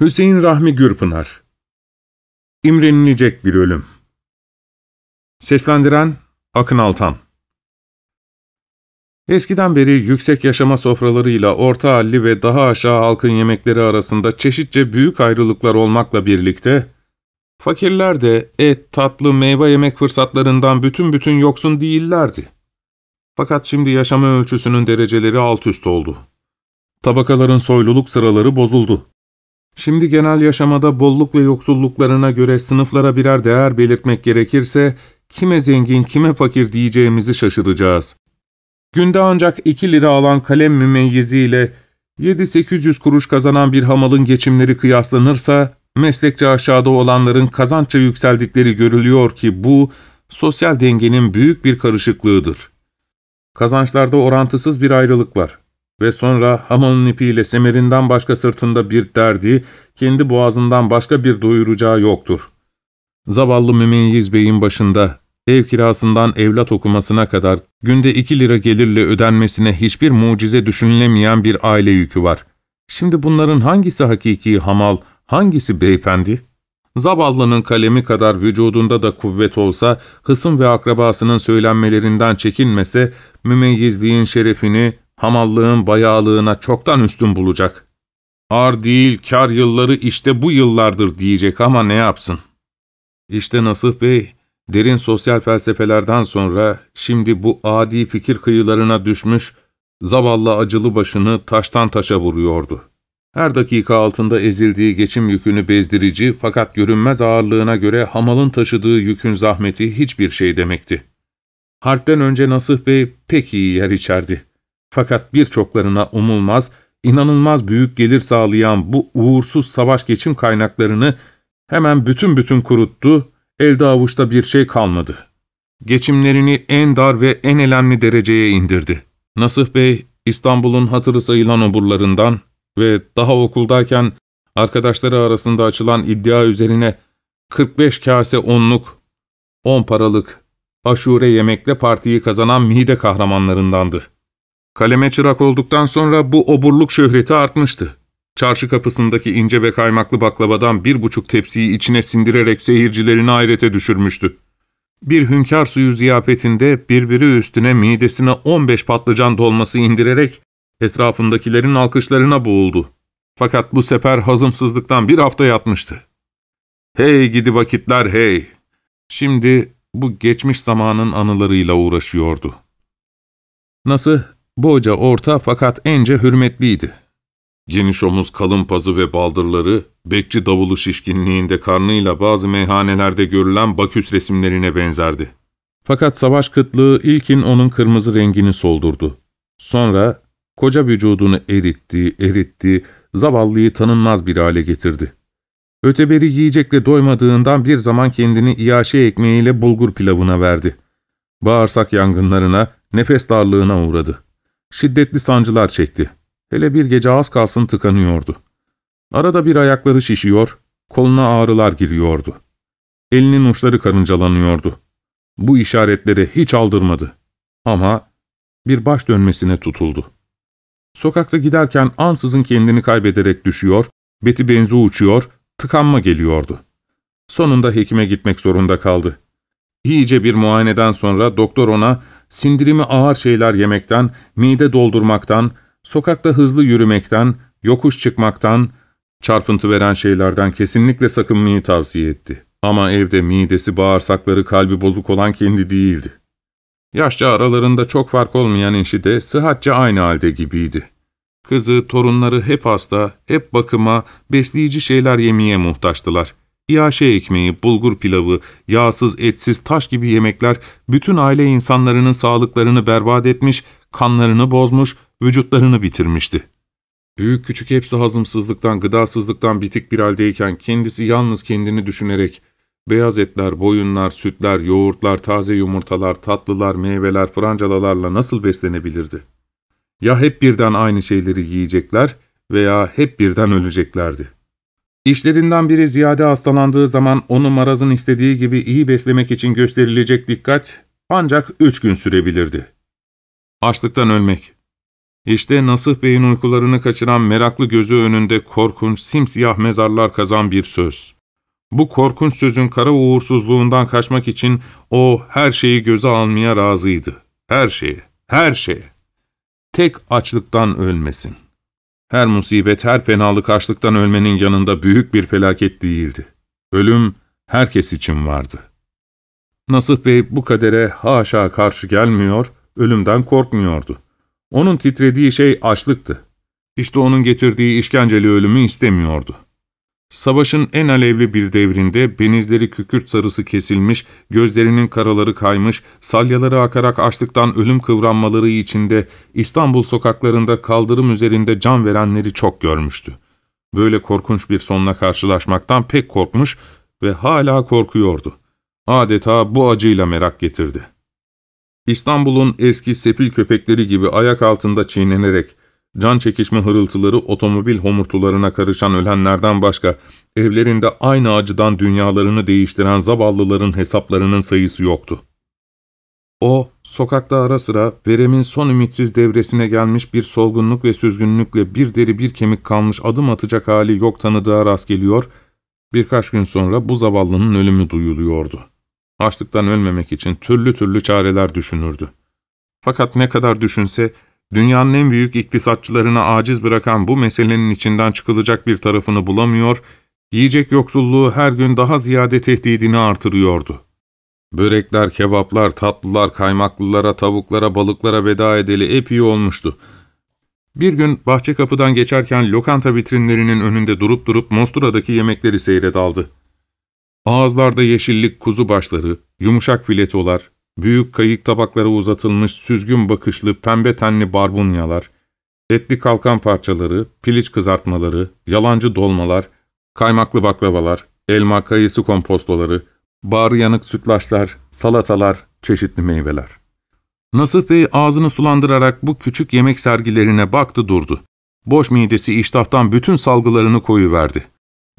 Hüseyin Rahmi Gürpınar İmrenilecek bir ölüm Seslendiren Akın Altan Eskiden beri yüksek yaşama sofralarıyla orta halli ve daha aşağı halkın yemekleri arasında çeşitçe büyük ayrılıklar olmakla birlikte, fakirler de et, tatlı, meyve yemek fırsatlarından bütün bütün yoksun değillerdi. Fakat şimdi yaşama ölçüsünün dereceleri alt üst oldu. Tabakaların soyluluk sıraları bozuldu. Şimdi genel yaşamada bolluk ve yoksulluklarına göre sınıflara birer değer belirtmek gerekirse, kime zengin kime fakir diyeceğimizi şaşıracağız. Günde ancak 2 lira alan kalem mümeyyiziyle 7-800 kuruş kazanan bir hamalın geçimleri kıyaslanırsa, meslekçe aşağıda olanların kazançça yükseldikleri görülüyor ki bu, sosyal dengenin büyük bir karışıklığıdır. Kazançlarda orantısız bir ayrılık var. Ve sonra hamalın ipiyle semerinden başka sırtında bir derdi, kendi boğazından başka bir doyuracağı yoktur. Zavallı Mümeyyiz Bey'in başında, ev kirasından evlat okumasına kadar günde iki lira gelirle ödenmesine hiçbir mucize düşünülemeyen bir aile yükü var. Şimdi bunların hangisi hakiki hamal, hangisi beyefendi? Zavallının kalemi kadar vücudunda da kuvvet olsa, hısım ve akrabasının söylenmelerinden çekinmese, mümeyyizliğin şerefini, hamallığın bayağılığına çoktan üstün bulacak. Ar değil, kar yılları işte bu yıllardır diyecek ama ne yapsın? İşte Nasıh Bey, derin sosyal felsefelerden sonra şimdi bu adi fikir kıyılarına düşmüş, zavallı acılı başını taştan taşa vuruyordu. Her dakika altında ezildiği geçim yükünü bezdirici fakat görünmez ağırlığına göre hamalın taşıdığı yükün zahmeti hiçbir şey demekti. Harpten önce Nasıh Bey pek iyi yer içerdi. Fakat birçoklarına umulmaz, inanılmaz büyük gelir sağlayan bu uğursuz savaş geçim kaynaklarını hemen bütün bütün kuruttu, elde avuçta bir şey kalmadı. Geçimlerini en dar ve en elemli dereceye indirdi. Nasıh Bey, İstanbul'un hatırı sayılan oburlarından ve daha okuldayken arkadaşları arasında açılan iddia üzerine 45 kase onluk, 10 paralık aşure yemekle partiyi kazanan mide kahramanlarındandı. Kaleme çırak olduktan sonra bu oburluk şöhreti artmıştı. Çarşı kapısındaki ince ve kaymaklı baklavadan bir buçuk tepsiyi içine sindirerek seyircilerini hayrete düşürmüştü. Bir hünkâr suyu ziyafetinde birbiri üstüne midesine 15 patlıcan dolması indirerek etrafındakilerin alkışlarına boğuldu. Fakat bu sefer hazımsızlıktan bir hafta yatmıştı. Hey gidi vakitler hey! Şimdi bu geçmiş zamanın anılarıyla uğraşıyordu. Nasıl Boyca orta fakat ence hürmetliydi. Geniş omuz kalın pazı ve baldırları, bekçi davulu şişkinliğinde karnıyla bazı meyhanelerde görülen baküs resimlerine benzerdi. Fakat savaş kıtlığı ilkin onun kırmızı rengini soldurdu. Sonra koca vücudunu eritti, eritti, zavallıyı tanınmaz bir hale getirdi. Öteberi yiyecekle doymadığından bir zaman kendini iaşe ekmeğiyle bulgur pilavına verdi. Bağırsak yangınlarına, nefes darlığına uğradı. Şiddetli sancılar çekti. Hele bir gece az kalsın tıkanıyordu. Arada bir ayakları şişiyor, koluna ağrılar giriyordu. Elinin uçları karıncalanıyordu. Bu işaretleri hiç aldırmadı. Ama bir baş dönmesine tutuldu. Sokakta giderken ansızın kendini kaybederek düşüyor, beti benzi uçuyor, tıkanma geliyordu. Sonunda hekime gitmek zorunda kaldı. İyice bir muayeneden sonra doktor ona sindirimi ağır şeyler yemekten, mide doldurmaktan, sokakta hızlı yürümekten, yokuş çıkmaktan, çarpıntı veren şeylerden kesinlikle sakınmayı tavsiye etti. Ama evde midesi, bağırsakları, kalbi bozuk olan kendi değildi. Yaşça aralarında çok fark olmayan eşi de sıhhatça aynı halde gibiydi. Kızı, torunları hep hasta, hep bakıma, besleyici şeyler yemeye muhtaçtılar. İyaşe ekmeği, bulgur pilavı, yağsız, etsiz, taş gibi yemekler bütün aile insanlarının sağlıklarını berbat etmiş, kanlarını bozmuş, vücutlarını bitirmişti. Büyük küçük hepsi hazımsızlıktan, gıdasızlıktan bitik bir haldeyken kendisi yalnız kendini düşünerek beyaz etler, boyunlar, sütler, yoğurtlar, taze yumurtalar, tatlılar, meyveler, francalalarla nasıl beslenebilirdi? Ya hep birden aynı şeyleri yiyecekler veya hep birden öleceklerdi. İşlerinden biri ziyade hastalandığı zaman onu marazın istediği gibi iyi beslemek için gösterilecek dikkat ancak üç gün sürebilirdi. Açlıktan ölmek. İşte Nasıh Bey'in uykularını kaçıran meraklı gözü önünde korkunç, simsiyah mezarlar kazan bir söz. Bu korkunç sözün kara uğursuzluğundan kaçmak için o her şeyi göze almaya razıydı. Her şeye, her şeye. Tek açlıktan ölmesin. Her musibet, her fenalık açlıktan ölmenin yanında büyük bir felaket değildi. Ölüm herkes için vardı. Nasıh Bey bu kadere haşa karşı gelmiyor, ölümden korkmuyordu. Onun titrediği şey açlıktı. İşte onun getirdiği işkenceli ölümü istemiyordu. Savaşın en alevli bir devrinde benizleri kükürt sarısı kesilmiş, gözlerinin karaları kaymış, salyaları akarak açlıktan ölüm kıvranmaları içinde İstanbul sokaklarında kaldırım üzerinde can verenleri çok görmüştü. Böyle korkunç bir sonla karşılaşmaktan pek korkmuş ve hala korkuyordu. Adeta bu acıyla merak getirdi. İstanbul'un eski sepil köpekleri gibi ayak altında çiğnenerek, can çekişme hırıltıları otomobil homurtularına karışan ölenlerden başka, evlerinde aynı acıdan dünyalarını değiştiren zavallıların hesaplarının sayısı yoktu. O, sokakta ara sıra veremin son ümitsiz devresine gelmiş bir solgunluk ve süzgünlükle bir deri bir kemik kalmış adım atacak hali yok tanıdığa rast geliyor, birkaç gün sonra bu zavallının ölümü duyuluyordu. Açlıktan ölmemek için türlü türlü çareler düşünürdü. Fakat ne kadar düşünse, dünyanın en büyük iktisatçılarını aciz bırakan bu meselenin içinden çıkılacak bir tarafını bulamıyor, yiyecek yoksulluğu her gün daha ziyade tehdidini artırıyordu. Börekler, kebaplar, tatlılar, kaymaklılara, tavuklara, balıklara veda edeli epey olmuştu. Bir gün bahçe kapıdan geçerken lokanta vitrinlerinin önünde durup durup Mostura'daki yemekleri seyredaldı. Ağızlarda yeşillik kuzu başları, yumuşak filetolar, büyük kayık tabaklara uzatılmış süzgün bakışlı pembe tenli barbunyalar, etli kalkan parçaları, piliç kızartmaları, yalancı dolmalar, kaymaklı baklavalar, elma kayısı kompostoları, bağrı yanık sütlaçlar, salatalar, çeşitli meyveler. Nasıf Bey ağzını sulandırarak bu küçük yemek sergilerine baktı durdu. Boş midesi iştahtan bütün salgılarını koyuverdi.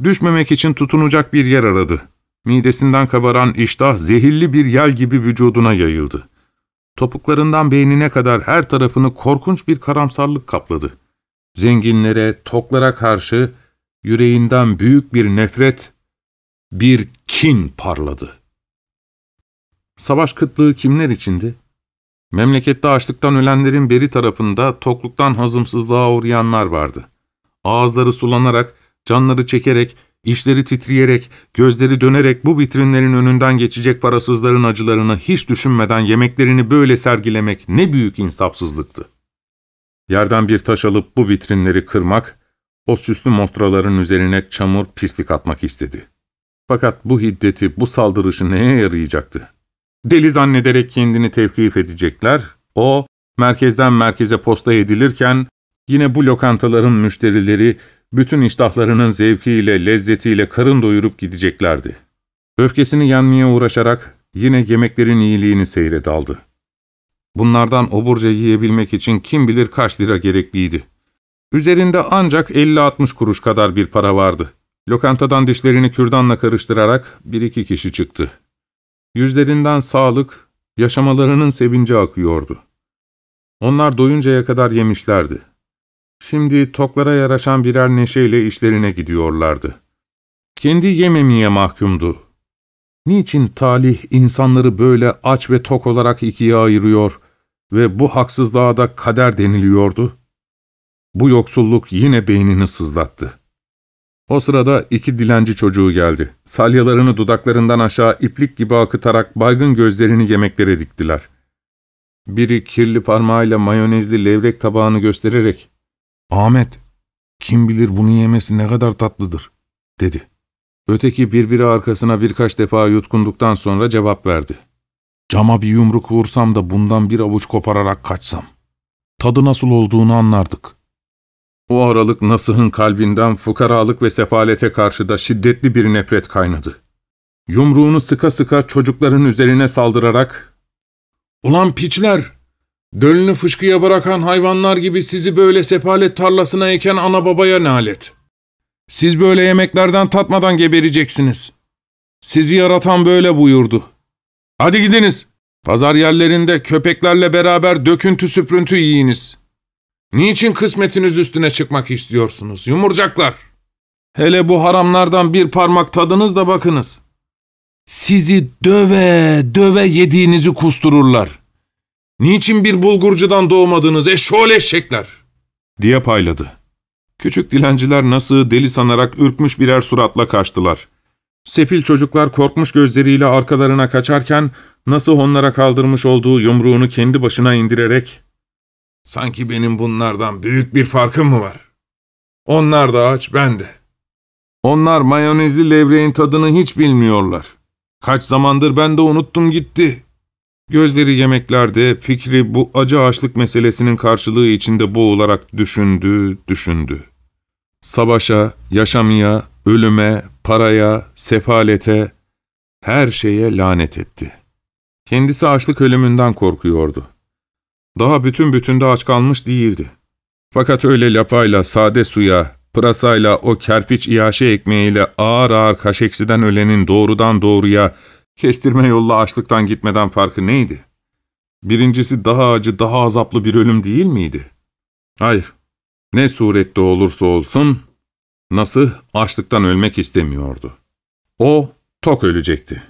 Düşmemek için tutunacak bir yer aradı. Midesinden kabaran iştah zehirli bir yel gibi vücuduna yayıldı. Topuklarından beynine kadar her tarafını korkunç bir karamsarlık kapladı. Zenginlere, toklara karşı yüreğinden büyük bir nefret, bir kin parladı. Savaş kıtlığı kimler içindi? Memlekette açlıktan ölenlerin beri tarafında tokluktan hazımsızlığa uğrayanlar vardı. Ağızları sulanarak, canları çekerek, İşleri titreyerek, gözleri dönerek bu vitrinlerin önünden geçecek parasızların acılarını hiç düşünmeden yemeklerini böyle sergilemek ne büyük insafsızlıktı. Yerden bir taş alıp bu vitrinleri kırmak, o süslü mostraların üzerine çamur pislik atmak istedi. Fakat bu hiddeti, bu saldırışı neye yarayacaktı? Deli zannederek kendini tevkif edecekler, o, merkezden merkeze posta edilirken, yine bu lokantaların müşterileri, bütün iştahlarının zevkiyle, lezzetiyle karın doyurup gideceklerdi. Öfkesini yenmeye uğraşarak yine yemeklerin iyiliğini seyre daldı. Bunlardan oburca yiyebilmek için kim bilir kaç lira gerekliydi. Üzerinde ancak 50-60 kuruş kadar bir para vardı. Lokantadan dişlerini kürdanla karıştırarak bir iki kişi çıktı. Yüzlerinden sağlık, yaşamalarının sevinci akıyordu. Onlar doyuncaya kadar yemişlerdi. Şimdi toklara yaraşan birer neşeyle işlerine gidiyorlardı. Kendi yememeye mahkumdu. Niçin talih insanları böyle aç ve tok olarak ikiye ayırıyor ve bu haksızlığa da kader deniliyordu? Bu yoksulluk yine beynini sızlattı. O sırada iki dilenci çocuğu geldi. Salyalarını dudaklarından aşağı iplik gibi akıtarak baygın gözlerini yemeklere diktiler. Biri kirli parmağıyla mayonezli levrek tabağını göstererek ''Ahmet, kim bilir bunu yemesi ne kadar tatlıdır.'' dedi. Öteki birbiri arkasına birkaç defa yutkunduktan sonra cevap verdi. ''Cama bir yumruk vursam da bundan bir avuç kopararak kaçsam. Tadı nasıl olduğunu anlardık.'' O aralık Nasıh'ın kalbinden fukaralık ve sefalete karşı da şiddetli bir nefret kaynadı. Yumruğunu sıka sıka çocukların üzerine saldırarak ''Ulan piçler! Dölünü fışkıya bırakan hayvanlar gibi sizi böyle sepalet tarlasına eken ana babaya nalet. Siz böyle yemeklerden tatmadan gebereceksiniz. Sizi yaratan böyle buyurdu. Hadi gidiniz. Pazar yerlerinde köpeklerle beraber döküntü süprüntü yiyiniz. Niçin kısmetiniz üstüne çıkmak istiyorsunuz yumurcaklar? Hele bu haramlardan bir parmak tadınız da bakınız. Sizi döve döve yediğinizi kustururlar. Niçin bir bulgurcudan doğmadınız eşşoğlu eşekler? diye payladı. Küçük dilenciler nasıl deli sanarak ürkmüş birer suratla kaçtılar. Sefil çocuklar korkmuş gözleriyle arkalarına kaçarken nasıl onlara kaldırmış olduğu yumruğunu kendi başına indirerek ''Sanki benim bunlardan büyük bir farkım mı var? Onlar da aç, ben de. Onlar mayonezli levreğin tadını hiç bilmiyorlar. Kaç zamandır ben de unuttum gitti.'' Gözleri yemeklerde, fikri bu acı açlık meselesinin karşılığı içinde boğularak düşündü, düşündü. Savaşa, yaşamaya, ölüme, paraya, sefalete, her şeye lanet etti. Kendisi açlık ölümünden korkuyordu. Daha bütün bütünde aç kalmış değildi. Fakat öyle lapayla, sade suya, pırasayla, o kerpiç iaşe ekmeğiyle ağır ağır kaşeksiden ölenin doğrudan doğruya, kestirme yolla açlıktan gitmeden farkı neydi? Birincisi daha acı, daha azaplı bir ölüm değil miydi? Hayır, ne surette olursa olsun, Nasıl açlıktan ölmek istemiyordu. O tok ölecekti.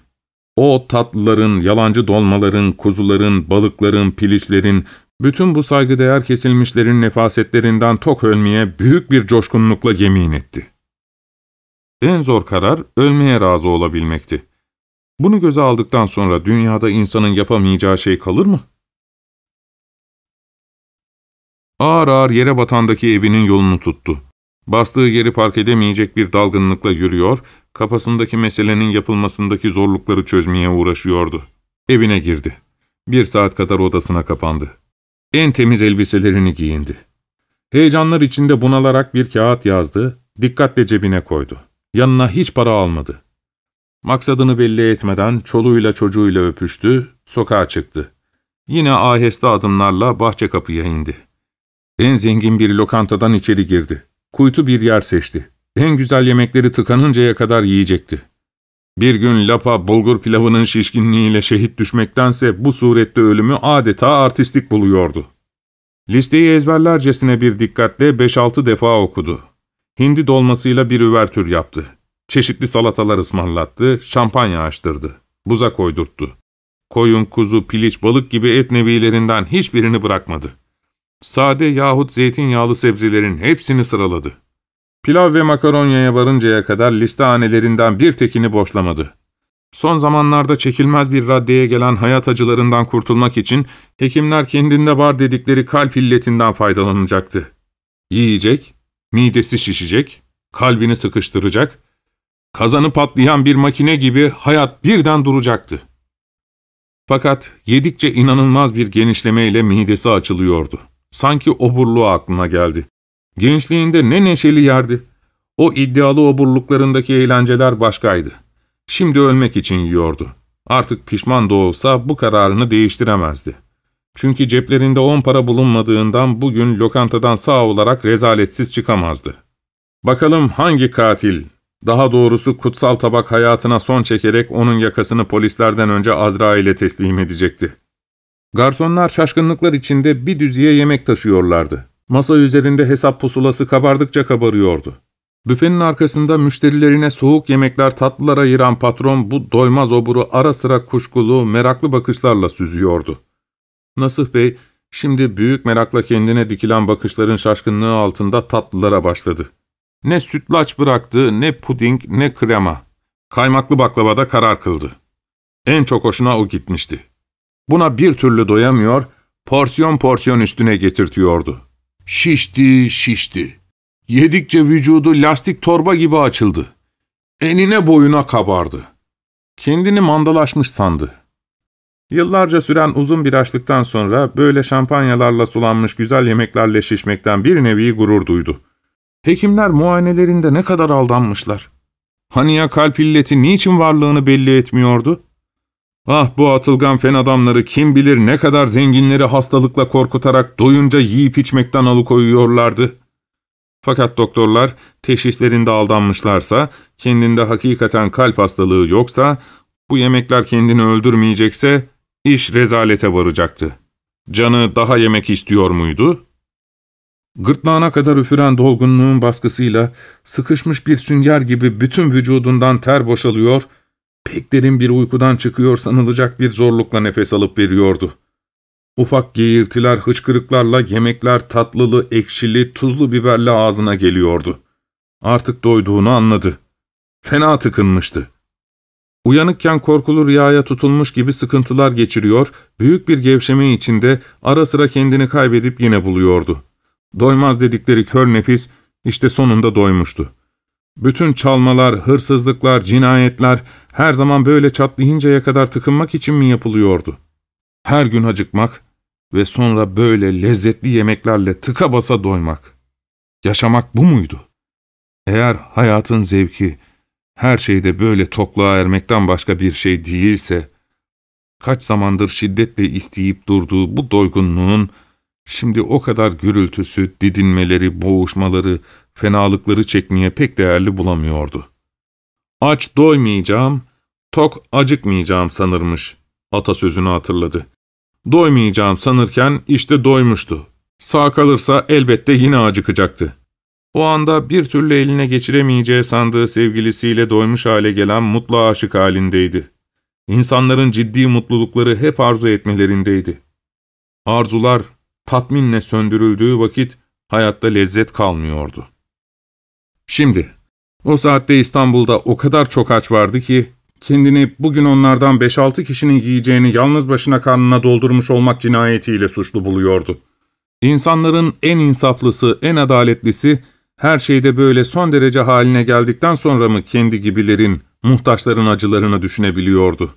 O tatlıların, yalancı dolmaların, kuzuların, balıkların, piliçlerin, bütün bu saygıdeğer kesilmişlerin nefasetlerinden tok ölmeye büyük bir coşkunlukla yemin etti. En zor karar ölmeye razı olabilmekti. Bunu göze aldıktan sonra dünyada insanın yapamayacağı şey kalır mı? Ağır ağır yere batandaki evinin yolunu tuttu. Bastığı yeri fark edemeyecek bir dalgınlıkla yürüyor, kafasındaki meselenin yapılmasındaki zorlukları çözmeye uğraşıyordu. Evine girdi. Bir saat kadar odasına kapandı. En temiz elbiselerini giyindi. Heyecanlar içinde bunalarak bir kağıt yazdı, dikkatle cebine koydu. Yanına hiç para almadı. Maksadını belli etmeden çoluğuyla çocuğuyla öpüştü, sokağa çıktı. Yine aheste adımlarla bahçe kapıya indi. En zengin bir lokantadan içeri girdi. Kuytu bir yer seçti. En güzel yemekleri tıkanıncaya kadar yiyecekti. Bir gün lapa bulgur pilavının şişkinliğiyle şehit düşmektense bu surette ölümü adeta artistik buluyordu. Listeyi ezberlercesine bir dikkatle 5-6 defa okudu. Hindi dolmasıyla bir üvertür yaptı. Çeşitli salatalar ısmarlattı, şampanya açtırdı. Buza koydurttu. Koyun, kuzu, piliç, balık gibi et nevilerinden hiçbirini bırakmadı. Sade yahut zeytinyağlı sebzelerin hepsini sıraladı. Pilav ve makaronyaya varıncaya kadar liste hanelerinden bir tekini boşlamadı. Son zamanlarda çekilmez bir raddeye gelen hayat acılarından kurtulmak için hekimler kendinde var dedikleri kalp illetinden faydalanacaktı. Yiyecek, midesi şişecek, kalbini sıkıştıracak, kazanı patlayan bir makine gibi hayat birden duracaktı. Fakat yedikçe inanılmaz bir genişlemeyle midesi açılıyordu. Sanki oburluğu aklına geldi. Gençliğinde ne neşeli yerdi. O iddialı oburluklarındaki eğlenceler başkaydı. Şimdi ölmek için yiyordu. Artık pişman da olsa bu kararını değiştiremezdi. Çünkü ceplerinde on para bulunmadığından bugün lokantadan sağ olarak rezaletsiz çıkamazdı. Bakalım hangi katil, daha doğrusu kutsal tabak hayatına son çekerek onun yakasını polislerden önce Azrail'e teslim edecekti. Garsonlar şaşkınlıklar içinde bir düziye yemek taşıyorlardı. Masa üzerinde hesap pusulası kabardıkça kabarıyordu. Büfenin arkasında müşterilerine soğuk yemekler tatlılar ayıran patron bu doymaz oburu ara sıra kuşkulu, meraklı bakışlarla süzüyordu. Nasıh Bey, şimdi büyük merakla kendine dikilen bakışların şaşkınlığı altında tatlılara başladı. Ne sütlaç bıraktı, ne puding, ne krema. Kaymaklı baklavada karar kıldı. En çok hoşuna o gitmişti. Buna bir türlü doyamıyor, porsiyon porsiyon üstüne getirtiyordu. Şişti, şişti. Yedikçe vücudu lastik torba gibi açıldı. Enine boyuna kabardı. Kendini mandalaşmış sandı. Yıllarca süren uzun bir açlıktan sonra böyle şampanyalarla sulanmış güzel yemeklerle şişmekten bir nevi gurur duydu. Hekimler muayenelerinde ne kadar aldanmışlar. Hani ya kalp illeti niçin varlığını belli etmiyordu? Ah bu atılgan fen adamları kim bilir ne kadar zenginleri hastalıkla korkutarak doyunca yiyip içmekten alıkoyuyorlardı. Fakat doktorlar teşhislerinde aldanmışlarsa, kendinde hakikaten kalp hastalığı yoksa, bu yemekler kendini öldürmeyecekse iş rezalete varacaktı. Canı daha yemek istiyor muydu? Gırtlağına kadar üfüren dolgunluğun baskısıyla sıkışmış bir sünger gibi bütün vücudundan ter boşalıyor, pek derin bir uykudan çıkıyor sanılacak bir zorlukla nefes alıp veriyordu. Ufak geğirtiler, hıçkırıklarla yemekler tatlılı, ekşili, tuzlu biberle ağzına geliyordu. Artık doyduğunu anladı. Fena tıkınmıştı. Uyanıkken korkulu rüyaya tutulmuş gibi sıkıntılar geçiriyor, büyük bir gevşeme içinde ara sıra kendini kaybedip yine buluyordu. Doymaz dedikleri kör nefis işte sonunda doymuştu. Bütün çalmalar, hırsızlıklar, cinayetler her zaman böyle çatlayıncaya kadar tıkınmak için mi yapılıyordu? Her gün acıkmak ve sonra böyle lezzetli yemeklerle tıka basa doymak. Yaşamak bu muydu? Eğer hayatın zevki, her şeyde böyle tokluğa ermekten başka bir şey değilse, kaç zamandır şiddetle isteyip durduğu bu doygunluğun, şimdi o kadar gürültüsü, didinmeleri, boğuşmaları, fenalıkları çekmeye pek değerli bulamıyordu. Aç doymayacağım, tok acıkmayacağım sanırmış, atasözünü hatırladı. Doymayacağım sanırken işte doymuştu. Sağ kalırsa elbette yine acıkacaktı. O anda bir türlü eline geçiremeyeceği sandığı sevgilisiyle doymuş hale gelen mutlu aşık halindeydi. İnsanların ciddi mutlulukları hep arzu etmelerindeydi. Arzular tatminle söndürüldüğü vakit hayatta lezzet kalmıyordu. Şimdi, o saatte İstanbul'da o kadar çok aç vardı ki, kendini bugün onlardan 5-6 kişinin yiyeceğini yalnız başına karnına doldurmuş olmak cinayetiyle suçlu buluyordu. İnsanların en insaflısı, en adaletlisi, her şeyde böyle son derece haline geldikten sonra mı kendi gibilerin, muhtaçların acılarını düşünebiliyordu?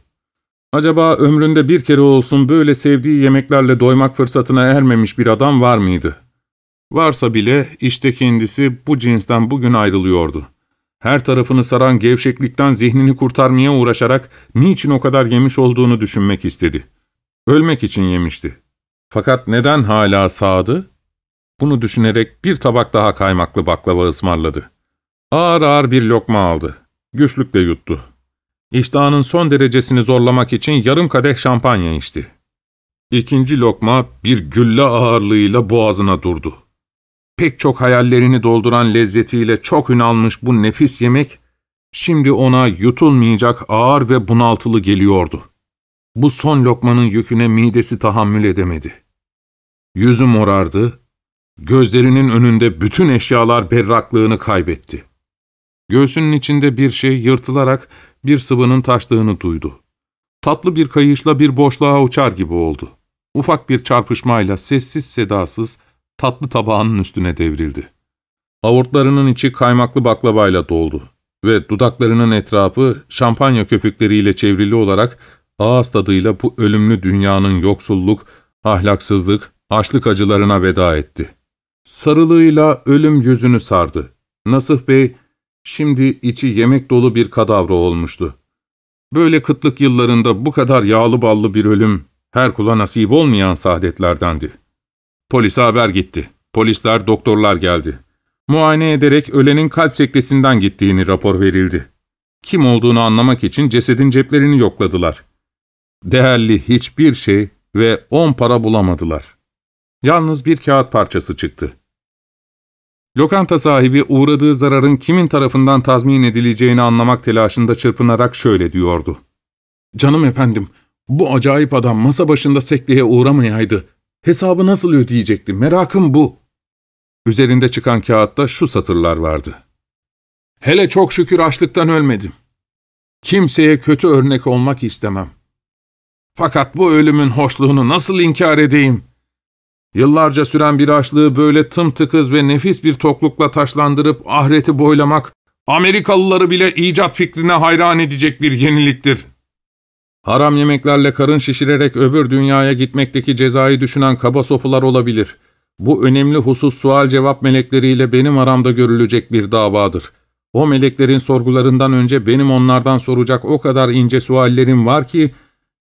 Acaba ömründe bir kere olsun böyle sevdiği yemeklerle doymak fırsatına ermemiş bir adam var mıydı? Varsa bile işte kendisi bu cinsten bugün ayrılıyordu. Her tarafını saran gevşeklikten zihnini kurtarmaya uğraşarak niçin o kadar yemiş olduğunu düşünmek istedi. Ölmek için yemişti. Fakat neden hala sağdı? Bunu düşünerek bir tabak daha kaymaklı baklava ısmarladı. Ağır ağır bir lokma aldı. Güçlükle yuttu. İştahının son derecesini zorlamak için yarım kadeh şampanya içti. İkinci lokma bir gülle ağırlığıyla boğazına durdu. Pek çok hayallerini dolduran lezzetiyle çok ün almış bu nefis yemek, şimdi ona yutulmayacak ağır ve bunaltılı geliyordu. Bu son lokmanın yüküne midesi tahammül edemedi. Yüzü morardı, Gözlerinin önünde bütün eşyalar berraklığını kaybetti. Göğsünün içinde bir şey yırtılarak bir sıvının taştığını duydu. Tatlı bir kayışla bir boşluğa uçar gibi oldu. Ufak bir çarpışmayla sessiz sedasız tatlı tabağının üstüne devrildi. Avurtlarının içi kaymaklı baklavayla doldu ve dudaklarının etrafı şampanya köpükleriyle çevrili olarak ağız tadıyla bu ölümlü dünyanın yoksulluk, ahlaksızlık, açlık acılarına veda etti. Sarılığıyla ölüm yüzünü sardı. Nasıh Bey, şimdi içi yemek dolu bir kadavra olmuştu. Böyle kıtlık yıllarında bu kadar yağlı ballı bir ölüm, her kula nasip olmayan saadetlerdendi. Polise haber gitti. Polisler, doktorlar geldi. Muayene ederek ölenin kalp sektesinden gittiğini rapor verildi. Kim olduğunu anlamak için cesedin ceplerini yokladılar. Değerli hiçbir şey ve on para bulamadılar. Yalnız bir kağıt parçası çıktı. Lokanta sahibi uğradığı zararın kimin tarafından tazmin edileceğini anlamak telaşında çırpınarak şöyle diyordu. ''Canım efendim, bu acayip adam masa başında sekteye uğramayaydı. Hesabı nasıl ödeyecekti? Merakım bu.'' Üzerinde çıkan kağıtta şu satırlar vardı. ''Hele çok şükür açlıktan ölmedim. Kimseye kötü örnek olmak istemem. Fakat bu ölümün hoşluğunu nasıl inkar edeyim?'' Yıllarca süren bir açlığı böyle tımtıkız ve nefis bir toklukla taşlandırıp ahireti boylamak, Amerikalıları bile icat fikrine hayran edecek bir yeniliktir. Haram yemeklerle karın şişirerek öbür dünyaya gitmekteki cezayı düşünen kaba sopular olabilir. Bu önemli husus sual-cevap melekleriyle benim aramda görülecek bir davadır. O meleklerin sorgularından önce benim onlardan soracak o kadar ince suallerim var ki,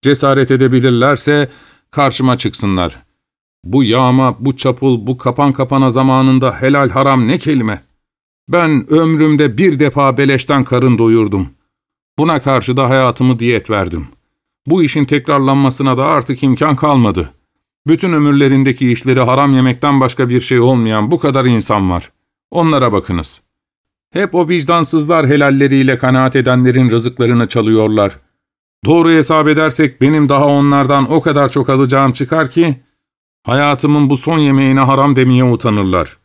cesaret edebilirlerse karşıma çıksınlar.'' Bu yağma, bu çapul, bu kapan kapana zamanında helal haram ne kelime. Ben ömrümde bir defa beleşten karın doyurdum. Buna karşı da hayatımı diyet verdim. Bu işin tekrarlanmasına da artık imkan kalmadı. Bütün ömürlerindeki işleri haram yemekten başka bir şey olmayan bu kadar insan var. Onlara bakınız. Hep o vicdansızlar helalleriyle kanaat edenlerin rızıklarını çalıyorlar. Doğru hesap edersek benim daha onlardan o kadar çok alacağım çıkar ki, hayatımın bu son yemeğine haram demeye utanırlar.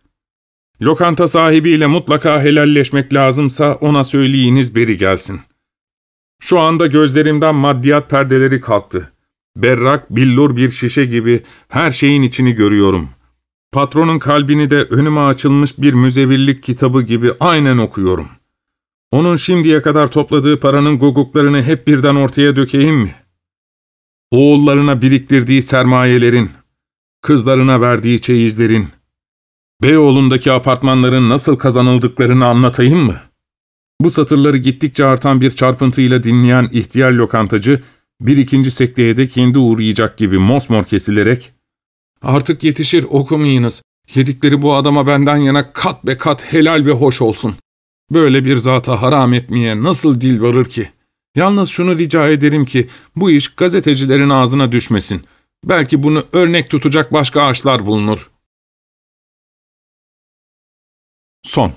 Lokanta sahibiyle mutlaka helalleşmek lazımsa ona söyleyiniz beri gelsin. Şu anda gözlerimden maddiyat perdeleri kalktı. Berrak, billur bir şişe gibi her şeyin içini görüyorum. Patronun kalbini de önüme açılmış bir müzevirlik kitabı gibi aynen okuyorum. Onun şimdiye kadar topladığı paranın guguklarını hep birden ortaya dökeyim mi? Oğullarına biriktirdiği sermayelerin, kızlarına verdiği çeyizlerin, Beyoğlu'ndaki apartmanların nasıl kazanıldıklarını anlatayım mı? Bu satırları gittikçe artan bir çarpıntıyla dinleyen ihtiyar lokantacı, bir ikinci sekteye de kendi uğrayacak gibi mosmor kesilerek, ''Artık yetişir okumayınız, yedikleri bu adama benden yana kat be kat helal ve hoş olsun. Böyle bir zata haram etmeye nasıl dil varır ki? Yalnız şunu rica ederim ki bu iş gazetecilerin ağzına düşmesin. Belki bunu örnek tutacak başka ağaçlar bulunur.'' Son